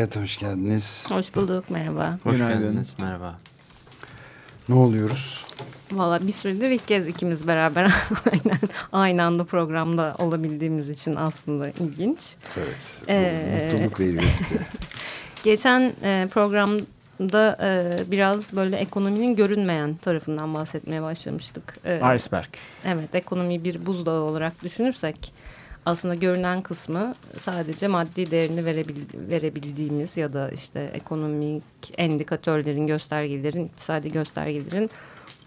Fikret, hoş geldiniz. Hoş bulduk, merhaba. Hoş Günaydın. geldiniz, merhaba. Ne oluyoruz? Valla bir süredir ilk kez ikimiz beraber aynen, aynı anda programda olabildiğimiz için aslında ilginç. Evet, Ee, mutluluk veriyor bize. Geçen e, programda e, biraz böyle ekonominin görünmeyen tarafından bahsetmeye başlamıştık. E, Iceberg. Evet, ekonomiyi bir buzdağı olarak düşünürsek aslında görünen kısmı sadece maddi değerini verebil, verebildiğimiz ya da işte ekonomik endikatörlerin, göstergelerin, iktisadi göstergelerin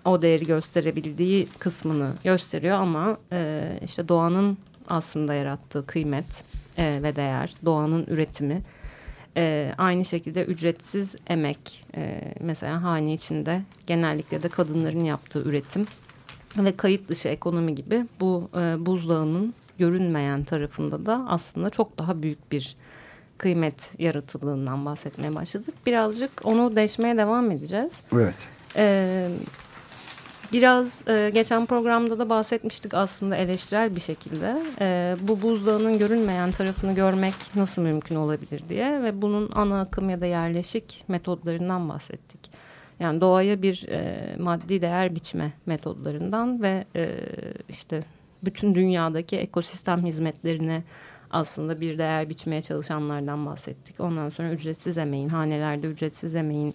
o değeri gösterebildiği kısmını gösteriyor ama e, işte doğanın aslında yarattığı kıymet e, ve değer, doğanın üretimi, e, aynı şekilde ücretsiz emek, e, mesela hane içinde genellikle de kadınların yaptığı üretim ve kayıt dışı ekonomi gibi bu e, buzdağının görünmeyen tarafında da aslında çok daha büyük bir kıymet yaratıldığından bahsetmeye başladık. Birazcık onu deşmeye devam edeceğiz. Evet. Ee, biraz e, geçen programda da bahsetmiştik aslında eleştirel bir şekilde. Ee, bu buzdağının görünmeyen tarafını görmek nasıl mümkün olabilir diye ve bunun ana akım ya da yerleşik metodlarından bahsettik. Yani doğaya bir e, maddi değer biçme metodlarından ve e, işte bütün dünyadaki ekosistem hizmetlerine aslında bir değer biçmeye çalışanlardan bahsettik. Ondan sonra ücretsiz emeğin, hanelerde ücretsiz emeğin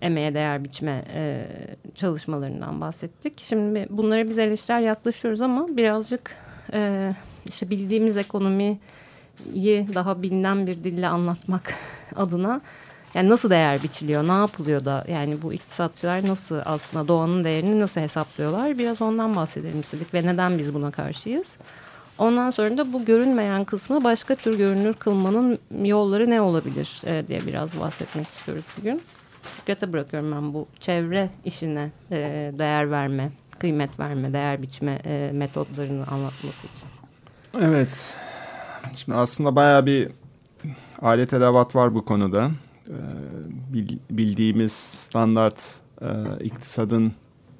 emeğe değer biçme e, çalışmalarından bahsettik. Şimdi bunlara biz eleştirel yaklaşıyoruz ama birazcık e, işte bildiğimiz ekonomiyi daha bilinen bir dille anlatmak adına yani nasıl değer biçiliyor, ne yapılıyor da yani bu iktisatçılar nasıl aslında doğanın değerini nasıl hesaplıyorlar biraz ondan bahsedelim istedik ve neden biz buna karşıyız. Ondan sonra da bu görünmeyen kısmı başka tür görünür kılmanın yolları ne olabilir e, diye biraz bahsetmek istiyoruz bugün. Fikret'e bırakıyorum ben bu çevre işine e, değer verme, kıymet verme, değer biçme e, metodlarını anlatması için. Evet. Şimdi aslında bayağı bir alet edevat var bu konuda. Ee, bil- bildiğimiz standart e, iktisadın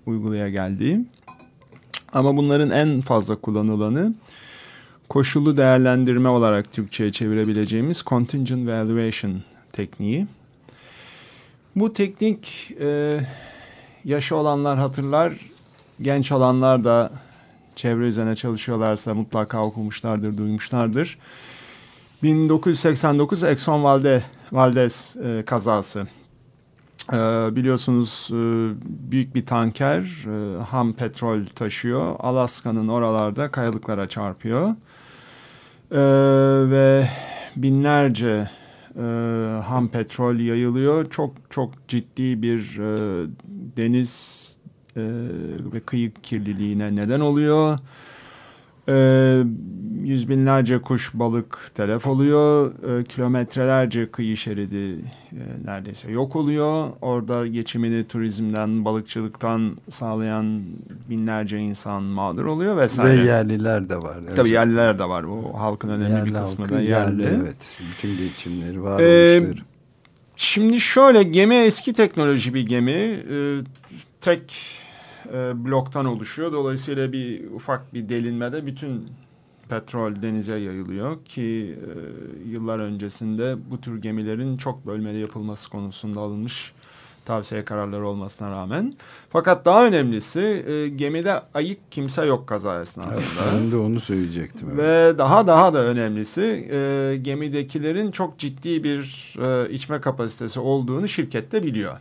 uygulaya geldiği. Ama bunların en fazla kullanılanı koşullu değerlendirme olarak Türkçe'ye çevirebileceğimiz contingent valuation tekniği. Bu teknik e, yaşı olanlar hatırlar, genç olanlar da çevre üzerine çalışıyorlarsa mutlaka okumuşlardır, duymuşlardır. 1989 Exxon Valdez, Valdez e, kazası. E, biliyorsunuz e, büyük bir tanker e, ham petrol taşıyor. Alaska'nın oralarda kayalıklara çarpıyor. E, ve binlerce e, ham petrol yayılıyor. Çok çok ciddi bir e, deniz e, ve kıyı kirliliğine neden oluyor. E, yüz binlerce kuş balık telef oluyor. E, kilometrelerce kıyı şeridi e, neredeyse yok oluyor. Orada geçimini turizmden, balıkçılıktan sağlayan binlerce insan mağdur oluyor vesaire. Ve yerliler de var. Tabii yerliler de var. O halkın önemli Yerli bir kısmı halkı, da yerli. Evet. Bütün geçimleri, Ee, varoluşları. Şimdi şöyle gemi eski teknoloji bir gemi. Ee, tek e, bloktan oluşuyor. Dolayısıyla bir ufak bir delinmede bütün petrol denize yayılıyor ki e, yıllar öncesinde bu tür gemilerin çok bölmeli yapılması konusunda alınmış tavsiye kararları olmasına rağmen. Fakat daha önemlisi e, gemide ayık kimse yok kaza esnasında. Ben de onu söyleyecektim. evet. Ve daha daha da önemlisi e, gemidekilerin çok ciddi bir e, içme kapasitesi olduğunu şirket de biliyor.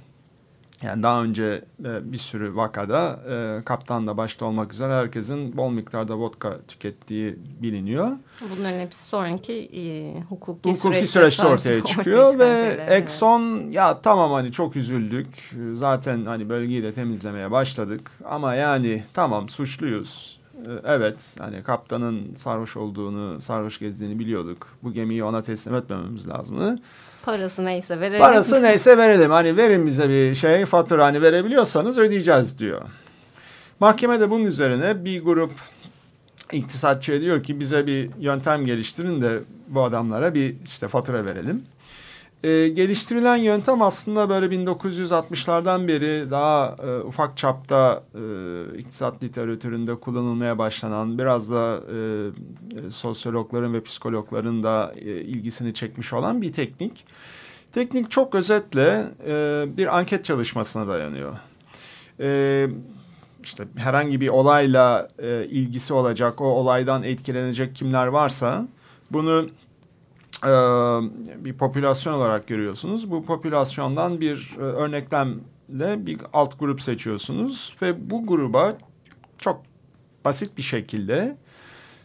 Yani daha önce e, bir sürü vakada e, kaptan da başta olmak üzere herkesin bol miktarda vodka tükettiği biliniyor. Bunların hepsi sonraki e, hukuki, Hukuki süreçte süreçte ortaya çıkıyor çıkan ve şeyler, evet. Exxon ya tamam hani çok üzüldük zaten hani bölgeyi de temizlemeye başladık ama yani tamam suçluyuz evet hani kaptanın sarhoş olduğunu, sarhoş gezdiğini biliyorduk. Bu gemiyi ona teslim etmememiz lazımdı. Parası neyse verelim. Parası neyse verelim. Hani verin bize bir şey fatura hani verebiliyorsanız ödeyeceğiz diyor. Mahkemede bunun üzerine bir grup iktisatçı diyor ki bize bir yöntem geliştirin de bu adamlara bir işte fatura verelim. Ee, geliştirilen yöntem aslında böyle 1960'lardan beri daha e, ufak çapta e, iktisat literatüründe kullanılmaya başlanan biraz da e, sosyologların ve psikologların da e, ilgisini çekmiş olan bir teknik. Teknik çok özetle e, bir anket çalışmasına dayanıyor. E, işte herhangi bir olayla e, ilgisi olacak, o olaydan etkilenecek kimler varsa bunu e, bir popülasyon olarak görüyorsunuz. Bu popülasyondan bir e, örneklemle bir alt grup seçiyorsunuz ve bu gruba çok basit bir şekilde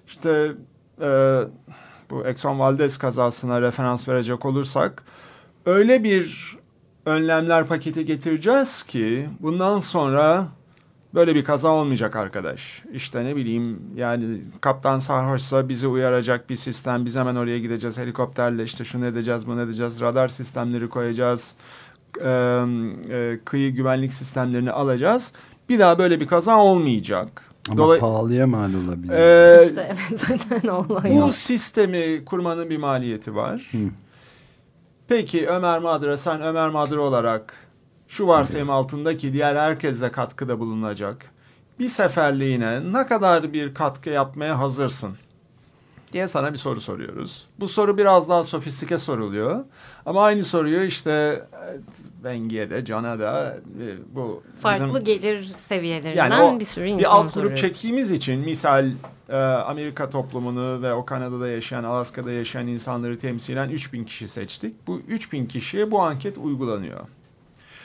işte e, bu Exxon Valdez kazasına referans verecek olursak öyle bir önlemler paketi getireceğiz ki bundan sonra böyle bir kaza olmayacak arkadaş. İşte ne bileyim yani kaptan sarhoşsa bizi uyaracak bir sistem. Biz hemen oraya gideceğiz helikopterle işte şunu edeceğiz bunu edeceğiz. Radar sistemleri koyacağız. Ee, e, kıyı güvenlik sistemlerini alacağız. Bir daha böyle bir kaza olmayacak. Ama Dolay- pahalıya mal olabilir. Ee, İşte evet zaten olay bu sistemi kurmanın bir maliyeti var. Hı. Peki Ömer Madra sen Ömer Madra olarak şu varsayım altındaki diğer herkesle katkıda bulunacak. Bir seferliğine ne kadar bir katkı yapmaya hazırsın? diye sana bir soru soruyoruz. Bu soru biraz daha sofistike soruluyor. Ama aynı soruyu işte Bengi'ye de, Can'a da e, bu Farklı bizim... gelir seviyelerinden Yani o bir sürü insan bir alt grup soruyoruz. çektiğimiz için misal e, Amerika toplumunu ve o Kanada'da yaşayan, Alaska'da yaşayan insanları temsilen 3000 kişi seçtik. Bu 3000 kişiye bu anket uygulanıyor.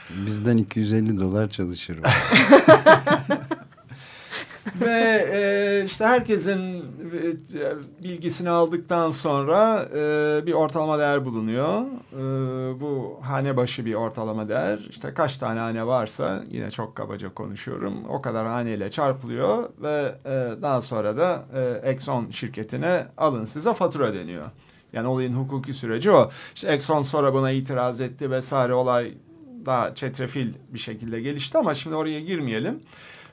Bizden 250 dolar çalışır. ve e, işte herkesin e, bilgisini aldıktan sonra e, bir ortalama değer bulunuyor. E, bu hane başı bir ortalama değer. İşte kaç tane hane varsa yine çok kabaca konuşuyorum. O kadar haneyle çarpılıyor ve e, daha sonra da e, Exxon şirketine alın size fatura deniyor. Yani olayın hukuki süreci o. İşte Exxon sonra buna itiraz etti vesaire olay daha çetrefil bir şekilde gelişti ama şimdi oraya girmeyelim.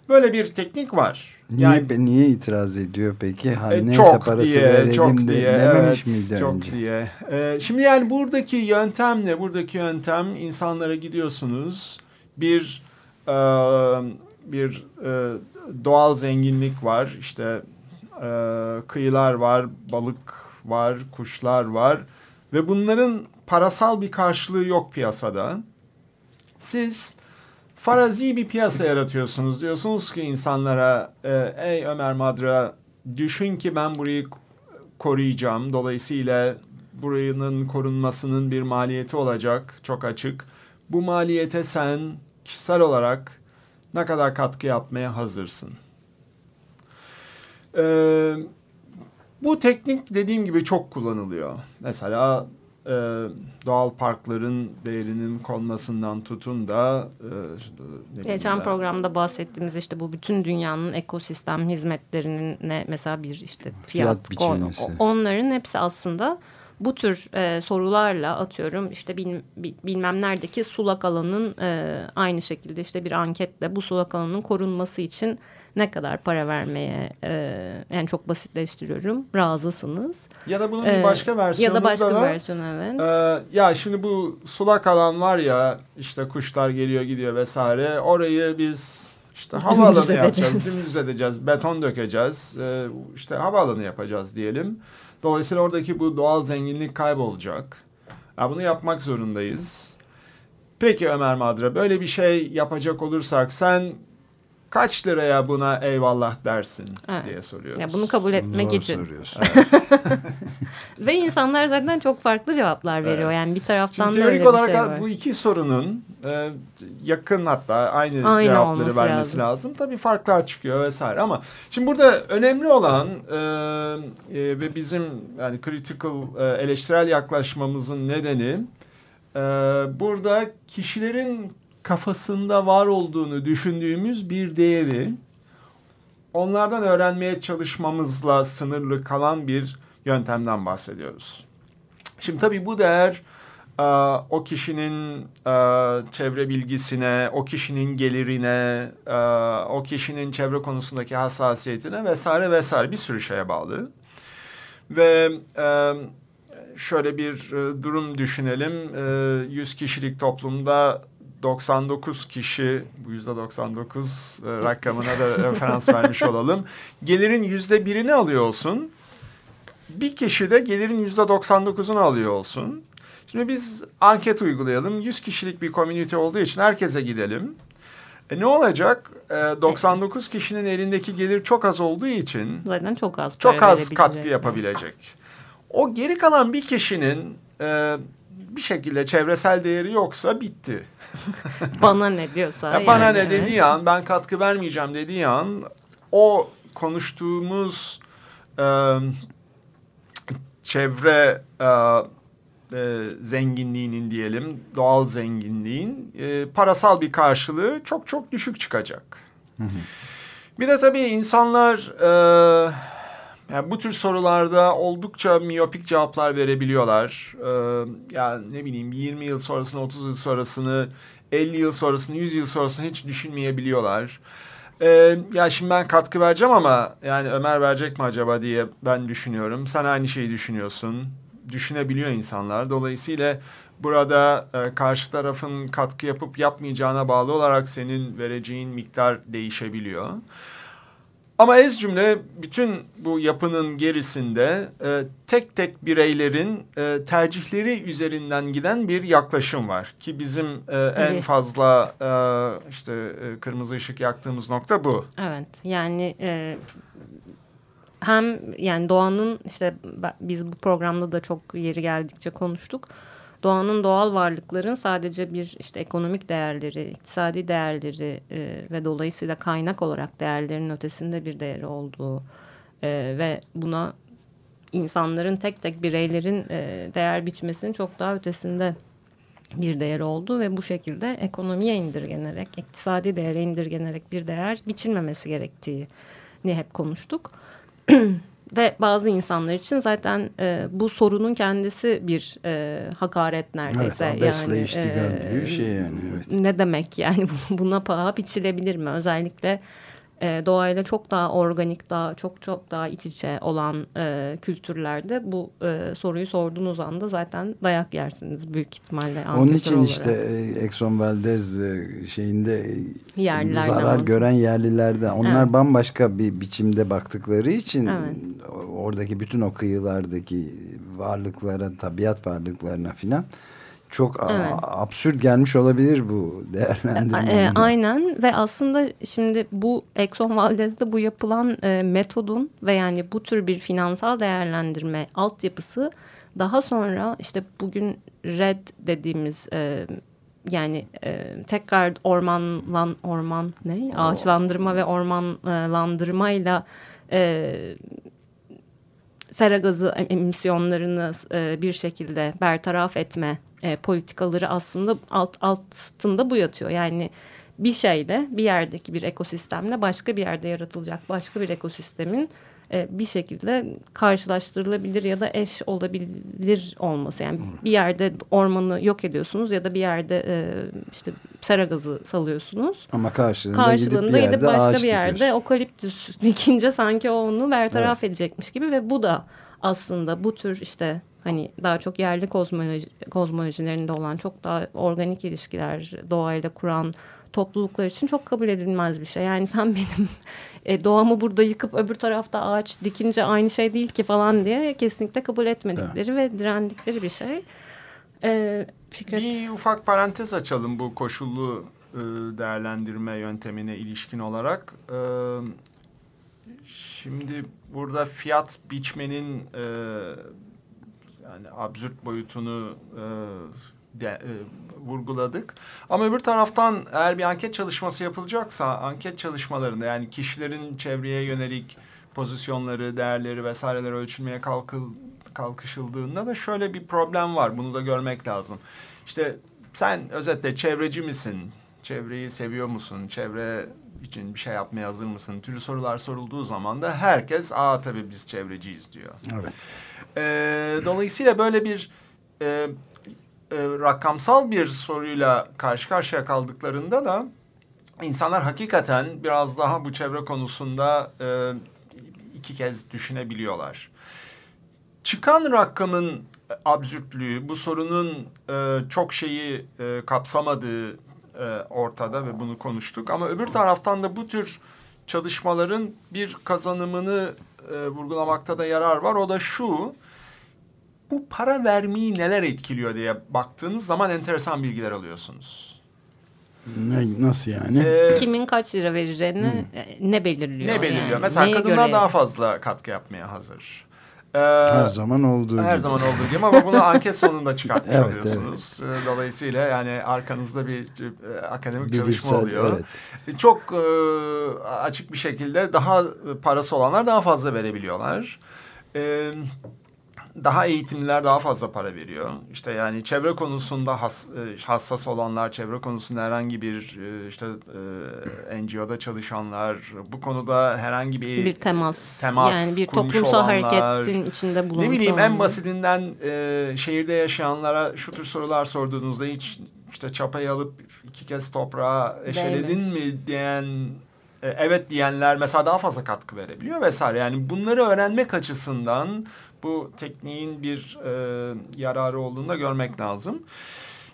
Böyle bir teknik var. niye, niye itiraz ediyor peki? Ha, E, neyse çok parası diye, verelim çok de diye, dememiş evet, miydi çok önce? diye. E, şimdi yani buradaki yöntem ne? Buradaki yöntem insanlara gidiyorsunuz. Bir e, bir e, doğal zenginlik var. İşte e, kıyılar var, balık var, kuşlar var ve bunların parasal bir karşılığı yok piyasada. Siz farazi bir piyasa yaratıyorsunuz. Diyorsunuz ki insanlara e, ey Ömer Madra düşün ki ben burayı koruyacağım. Dolayısıyla buranın korunmasının bir maliyeti olacak. Çok açık. Bu maliyete sen kişisel olarak ne kadar katkı yapmaya hazırsın? Ee, bu teknik dediğim gibi çok kullanılıyor. Mesela e, doğal parkların değerinin konmasından tutun da e, Geçen ben- programda bahsettiğimiz işte bu bütün dünyanın ekosistem hizmetlerinin ne mesela bir işte fiyat, Fiyat kon- onların hepsi aslında bu tür e, sorularla atıyorum işte bil- bilmem neredeki sulak alanın e, aynı şekilde işte bir anketle bu sulak alanın korunması için ne kadar para vermeye e, yani çok basitleştiriyorum razısınız. Ya da bunun E, bir başka versiyonu ya da başka da bir versiyon evet. Ee, ya şimdi bu sulak alan var ya işte kuşlar geliyor gidiyor vesaire orayı biz işte havaalanı Dümdüz yapacağız, dümdüz edeceğiz, beton dökeceğiz, ee, işte havaalanı yapacağız diyelim. Dolayısıyla oradaki bu doğal zenginlik kaybolacak. Ya bunu yapmak zorundayız. Peki Ömer Madra böyle bir şey yapacak olursak sen kaç liraya buna eyvallah dersin Evet. diye soruyoruz. Ya bunu kabul etmek Zor için. soruyorsun. Ve insanlar zaten çok farklı cevaplar veriyor. Evet. Yani bir taraftan Şimdi da öyle bir olarak şey var. bu iki sorunun e, yakın hatta aynı, Aynı cevapları vermesi lazım. lazım. Tabii farklar çıkıyor vesaire ama şimdi burada önemli olan e, e, ve bizim yani critical e, eleştirel yaklaşmamızın nedeni e, burada kişilerin kafasında var olduğunu düşündüğümüz bir değeri onlardan öğrenmeye çalışmamızla sınırlı kalan bir yöntemden bahsediyoruz. Şimdi tabii bu değer e, o kişinin e, çevre bilgisine, o kişinin gelirine, e, o kişinin çevre konusundaki hassasiyetine vesaire vesaire bir sürü şeye bağlı. Ve şöyle bir durum düşünelim. E, 100 kişilik toplumda 99 kişi, bu yüzde 99 e, rakamına da referans vermiş olalım. Gelirin yüzde birini alıyor olsun. Bir kişi de gelirin yüzde 99'unu alıyor olsun. Şimdi biz anket uygulayalım. 100 kişilik bir komünite olduğu için herkese gidelim. E ne olacak? E, 99 kişinin elindeki gelir çok az olduğu için Zaten çok az çok az katkı yapabilecek. O geri kalan bir kişinin e, bir şekilde çevresel değeri yoksa bitti. Bana ne diyorsa. Ya bana yani, ne evet. dediği an ben katkı vermeyeceğim dediği an o konuştuğumuz e, çevre e, e, zenginliğinin diyelim doğal zenginliğin e, parasal bir karşılığı çok çok düşük çıkacak. Bir de tabii insanlar e, yani bu tür sorularda oldukça miyopik cevaplar verebiliyorlar. E, yani ne bileyim 20 yıl sonrasını, 30 yıl sonrasını, 50 yıl sonrasını, 100 yıl sonrasını hiç düşünmeyebiliyorlar. E, ya şimdi ben katkı vereceğim ama yani Ömer verecek mi acaba diye ben düşünüyorum. Sen aynı şeyi düşünüyorsun. Düşünebiliyor insanlar. Dolayısıyla burada e, karşı tarafın katkı yapıp yapmayacağına bağlı olarak senin vereceğin miktar değişebiliyor. Ama ez cümle bütün bu yapının gerisinde e, tek tek bireylerin e, tercihleri üzerinden giden bir yaklaşım var. Ki bizim e, en fazla e, işte e, kırmızı ışık yaktığımız nokta bu. Evet yani e, hem yani doğanın işte biz bu programda da çok yeri geldikçe konuştuk. Doğanın doğal varlıkların sadece bir işte ekonomik değerleri, iktisadi değerleri e, ve dolayısıyla kaynak olarak değerlerin ötesinde bir değeri olduğu e, ve buna insanların tek tek bireylerin e, değer biçmesinin çok daha ötesinde bir değer oldu ve bu şekilde ekonomiye indirgenerek, iktisadi değere indirgenerek bir değer biçilmemesi gerektiğini hep konuştuk. ve bazı insanlar için zaten e, bu sorunun kendisi bir e, hakaret neredeyse. Evet, abesle yani, iştigal e, bir şey yani. Evet. Ne demek yani buna paha biçilebilir mi? Özellikle e, doğayla çok daha organik, daha çok çok daha iç içe olan e, kültürlerde bu e, soruyu sorduğunuz anda zaten dayak yersiniz büyük ihtimalle. Onun için olarak. işte e, Exxon Valdez e, şeyinde e, zarar bahsediyor. gören yerlilerden onlar Evet. bambaşka bir biçimde baktıkları için Evet. oradaki bütün o kıyılardaki varlıklara, tabiat varlıklarına filan çok Evet. absürt gelmiş olabilir bu değerlendirme. E, aynen ve aslında şimdi bu Exxon Valdez'de bu yapılan e, metodun ve yani bu tür bir finansal değerlendirme altyapısı daha sonra işte bugün red dediğimiz e, yani e, tekrar ormanlan orman ne ağaçlandırma ve ormanlandırmayla e, sera gazı emisyonlarını e, bir şekilde bertaraf etme e, politikaları aslında alt, altında bu yatıyor. Yani bir şeyle bir yerdeki bir ekosistemle başka bir yerde yaratılacak başka bir ekosistemin e, bir şekilde karşılaştırılabilir ya da eş olabilir olması. Yani bir yerde ormanı yok ediyorsunuz ya da bir yerde e, işte sera gazı salıyorsunuz. Ama karşılığında, Karşılığında gidip bir yerde başka ağaç bir yerde okaliptüs dikince sanki onu bertaraf edecekmiş gibi ve bu da aslında bu tür işte hani daha çok yerli kozmoloji, kozmolojilerinde olan çok daha organik ilişkiler doğayla kuran topluluklar için çok kabul edilmez bir şey. Yani sen benim e, doğamı burada yıkıp öbür tarafta ağaç dikince aynı şey değil ki falan diye kesinlikle kabul etmedikleri ve direndikleri bir şey. E, Fikret. Bir ufak parantez açalım bu koşullu e, değerlendirme yöntemine ilişkin olarak. E, şimdi burada fiyat biçmenin e, yani absürt boyutunu e, de, e, vurguladık. Ama öbür taraftan eğer bir anket çalışması yapılacaksa anket çalışmalarında yani kişilerin çevreye yönelik pozisyonları, değerleri vesaireleri ölçülmeye kalkıl, kalkışıldığında da şöyle bir problem var. Bunu da görmek lazım. İşte sen özetle çevreci misin? Çevreyi seviyor musun? Çevre için bir şey yapmaya hazır mısın türü sorular sorulduğu zaman da herkes aa tabii biz çevreciyiz diyor. Evet. E, dolayısıyla böyle bir e, e, rakamsal bir soruyla karşı karşıya kaldıklarında da insanlar hakikaten biraz daha bu çevre konusunda e, iki kez düşünebiliyorlar. Çıkan rakamın absürtlüğü, bu sorunun e, çok şeyi e, kapsamadığı e, ortada ve bunu konuştuk. Ama öbür taraftan da bu tür çalışmaların bir kazanımını e, vurgulamakta da yarar var. O da şu, bu para vermeyi neler etkiliyor diye baktığınız zaman enteresan bilgiler alıyorsunuz. Ne, nasıl yani? Ee, Kimin kaç lira vereceğini e, ne belirliyor? ne belirliyor? yani? Mesela Neye kadınlar göre? daha fazla katkı yapmaya hazır. Ee, Her zaman olduğu her gibi. zaman olduğu gibi ama bunu anket sonunda çıkartmış Evet, oluyorsunuz. Ee, Dolayısıyla yani arkanızda bir e, akademik çalışma Bilimsel, oluyor. evet. Çok e, açık bir şekilde daha parası olanlar daha fazla verebiliyorlar. E, daha eğitimliler daha fazla para veriyor. İşte yani çevre konusunda has, e, hassas olanlar, çevre konusunda herhangi bir e, işte e, NGO'da çalışanlar, bu konuda herhangi bir, bir temas, temas yani bir toplumsal olanlar, hareketin içinde bulunmuş ne bileyim en olanlar. basitinden e, şehirde yaşayanlara şu tür sorular sorduğunuzda hiç işte çapayı alıp iki kez toprağa eşeledin mi diyen e, evet diyenler mesela daha fazla katkı verebiliyor vesaire. Yani bunları öğrenmek açısından bu tekniğin bir e, yararı olduğunu da görmek lazım.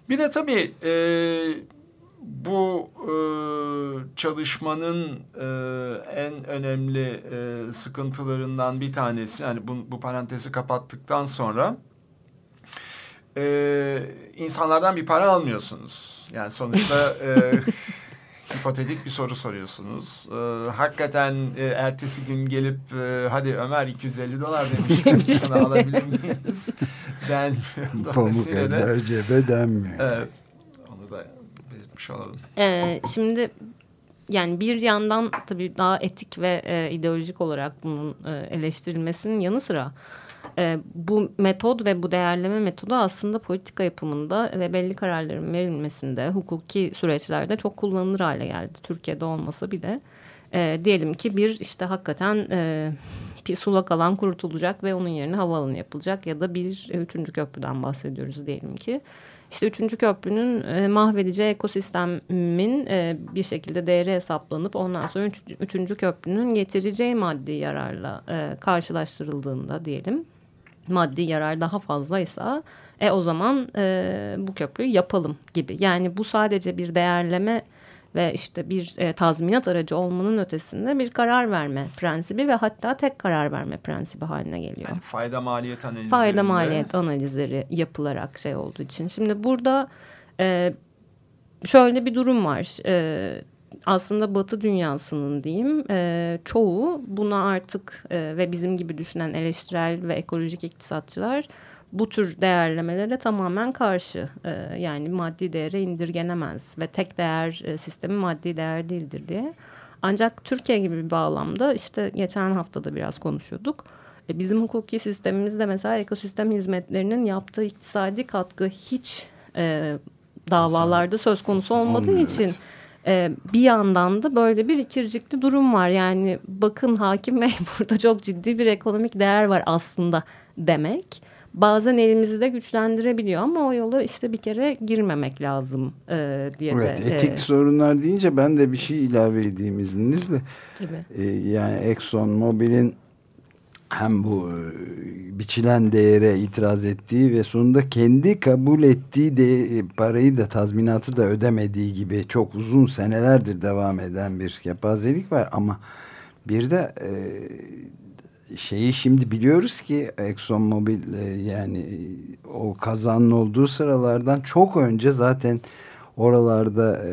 Bir de tabii e, bu e, çalışmanın e, en önemli e, sıkıntılarından bir tanesi yani bu, bu parantezi kapattıktan sonra e, insanlardan bir para almıyorsunuz. Yani sonuçta e, hipotetik bir soru soruyorsunuz. E, hakikaten e, ertesi gün gelip e, hadi Ömer 250 dolar demiştin sana alabilir miyiz? Ben Pamuk eller cebe denmiyor. Evet. Onu da belirtmiş olalım. Ee, şimdi yani bir yandan tabii daha etik ve e, ideolojik olarak bunun e, eleştirilmesinin yanı sıra e, bu metod ve bu değerleme metodu aslında politika yapımında ve belli kararların verilmesinde hukuki süreçlerde çok kullanılır hale geldi. Türkiye'de olmasa bile e, diyelim ki bir işte hakikaten e, bir sulak alan kurutulacak ve onun yerine havaalanı yapılacak ya da bir e, üçüncü köprüden bahsediyoruz diyelim ki. İşte üçüncü köprünün e, mahvedici ekosistemin e, bir şekilde değeri hesaplanıp ondan sonra üç, üçüncü köprünün getireceği maddi yararla e, karşılaştırıldığında diyelim maddi yarar daha fazlaysa e, o zaman e, bu köprüyü yapalım gibi. Yani bu sadece bir değerleme ve işte bir e, tazminat aracı olmanın ötesinde bir karar verme prensibi ve hatta tek karar verme prensibi haline geliyor Yani fayda maliyet analizlerinde. fayda maliyet analizleri yapılarak şey olduğu için. Şimdi burada e, şöyle bir durum var. E, aslında Batı dünyasının diyeyim e, çoğu buna artık e, ve bizim gibi düşünen eleştirel ve ekolojik iktisatçılar bu tür değerlemelere tamamen karşı. E, yani maddi değere indirgenemez ve tek değer e, sistemi maddi değer değildir diye. Ancak Türkiye gibi bir bağlamda işte geçen hafta da biraz konuşuyorduk. E, Bizim hukuki sistemimizde mesela ekosistem hizmetlerinin yaptığı iktisadi katkı hiç e, davalarda söz konusu olmadığı Olmuyor, için evet. E, bir yandan da böyle bir ikircikli durum var. Yani bakın hakim bey burada çok ciddi bir ekonomik değer var aslında demek. Bazen elimizi de güçlendirebiliyor ama o yolu işte bir kere girmemek lazım e, diye Evet, de. etik e, sorunlar deyince ben de bir şey ilave edeyim izninizle. gibi. Ee, yani Exxon Mobil'in hem bu e, biçilen değere itiraz ettiği ve sonunda kendi kabul ettiği de, parayı da tazminatı da ödemediği gibi çok uzun senelerdir devam eden bir kepazelik var. Ama bir de e, şeyi şimdi biliyoruz ki Exxon Mobil e, yani e, o kazanın olduğu sıralardan çok önce zaten oralarda e,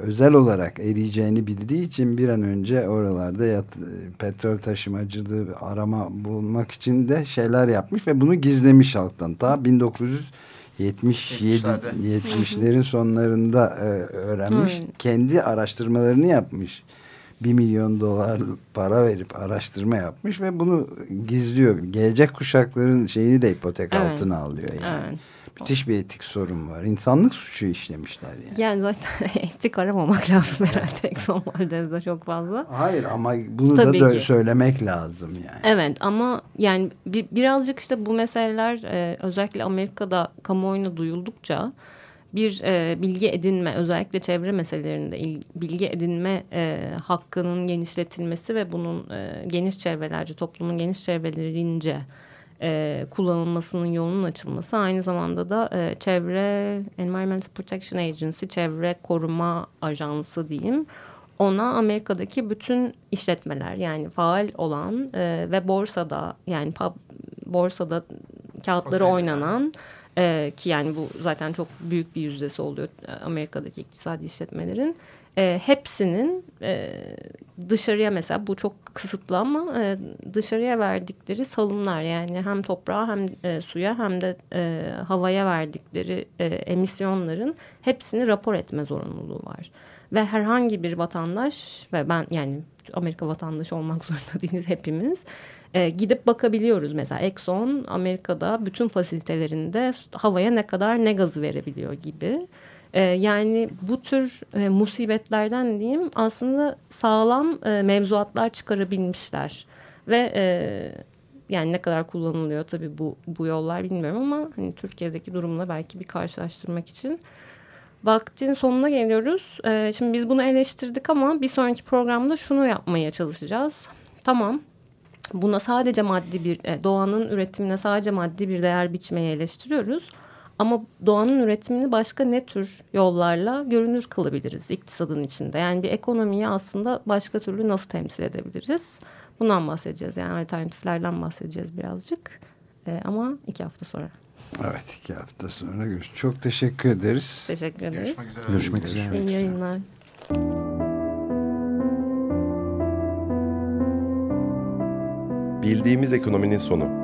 özel olarak eriyeceğini bildiği için bir an önce oralarda yat, e, petrol taşımacılığı arama bulmak için de şeyler yapmış ve bunu gizlemiş halktan. Ta 1977 70'lerde. 70'lerin sonlarında e, öğrenmiş. Hı. Kendi araştırmalarını yapmış. bir milyon dolar para verip araştırma yapmış ve bunu gizliyor. Gelecek kuşakların şeyini de ipotek Evet. altına alıyor yani. Evet. Müthiş bir etik sorun var. İnsanlık suçu işlemişler yani. Yani zaten etik aramamak lazım herhalde Exxon Valdez'de çok fazla. Hayır ama bunu Tabii da ki. söylemek lazım yani. Evet ama yani bi- birazcık işte bu meseleler e, özellikle Amerika'da kamuoyuna duyuldukça bir e, bilgi edinme özellikle çevre meselelerinde il- bilgi edinme e, hakkının genişletilmesi ve bunun e, geniş çevrelerce toplumun geniş çevrelerince e, kullanılmasının yolunun açılması aynı zamanda da e, çevre Environmental Protection Agency çevre koruma ajansı diyeyim ona Amerika'daki bütün işletmeler yani faal olan e, ve borsada yani pub, borsada kağıtları Okey. oynanan e, ki yani bu zaten çok büyük bir yüzdesi oluyor e, Amerika'daki iktisadi işletmelerin e, hepsinin e, dışarıya mesela bu çok kısıtlı ama e, dışarıya verdikleri salımlar yani hem toprağa hem e, suya hem de e, havaya verdikleri e, emisyonların hepsini rapor etme zorunluluğu var. Ve herhangi bir vatandaş ve ben yani Amerika vatandaşı olmak zorunda değiliz hepimiz e, gidip bakabiliyoruz. Mesela Exxon Amerika'da bütün fasilitelerinde havaya ne kadar ne gazı verebiliyor gibi. E, yani bu tür e, musibetlerden diyeyim aslında sağlam e, mevzuatlar çıkarabilmişler. Ve e, yani ne kadar kullanılıyor tabii bu, bu yollar bilmiyorum ama hani Türkiye'deki durumla belki bir karşılaştırmak için. Vaktin sonuna geliyoruz. Ee, şimdi biz bunu eleştirdik ama bir sonraki programda şunu yapmaya çalışacağız. Tamam. Buna sadece maddi bir e, doğanın üretimine sadece maddi bir değer biçmeye eleştiriyoruz. Ama doğanın üretimini başka ne tür yollarla görünür kılabiliriz iktisadın içinde? Yani bir ekonomiyi aslında başka türlü nasıl temsil edebiliriz? Bundan bahsedeceğiz. Yani alternatiflerden bahsedeceğiz birazcık. Ee, ama iki hafta sonra. Evet iki hafta sonra görüş. Çok teşekkür ederiz. Teşekkür ederiz. Görüşmek üzere. Görüşmek üzere. İyi yayınlar. Bildiğimiz ekonominin sonu.